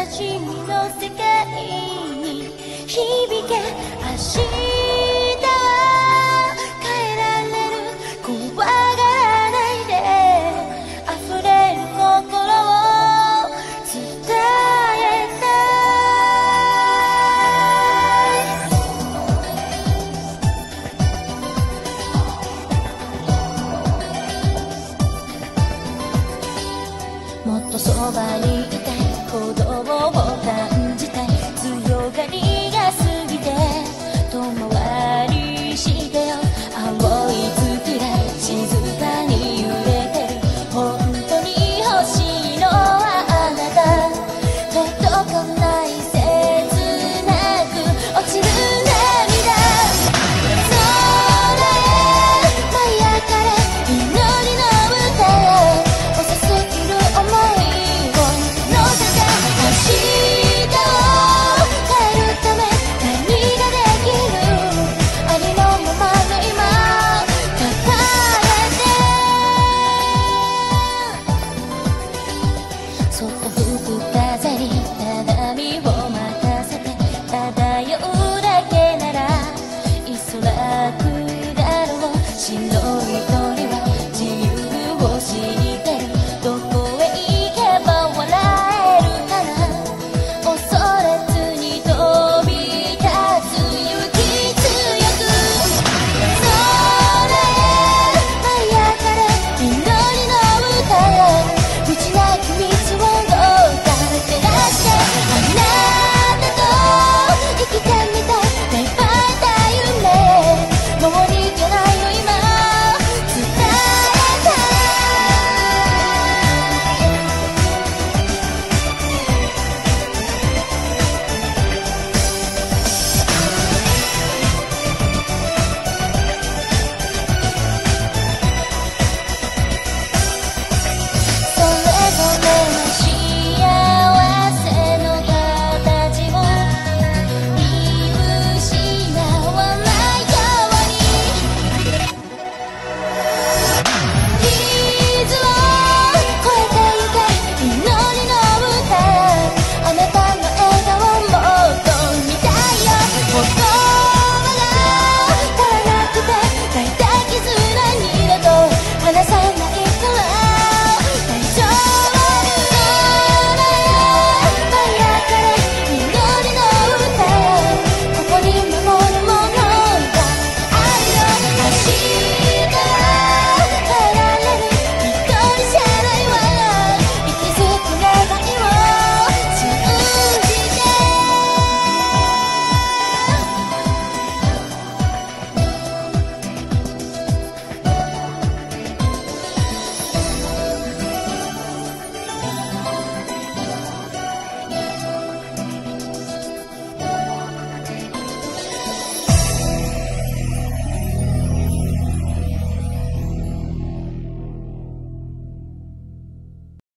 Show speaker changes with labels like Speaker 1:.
Speaker 1: 私の世界に響け明日変えられる怖がらないで溢れる心を伝えたい。もっとそばにいたい。鼓動を感じ